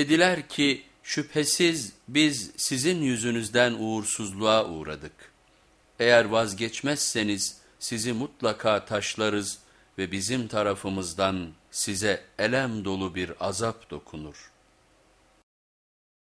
Dediler ki şüphesiz biz sizin yüzünüzden uğursuzluğa uğradık. Eğer vazgeçmezseniz sizi mutlaka taşlarız ve bizim tarafımızdan size elem dolu bir azap dokunur.''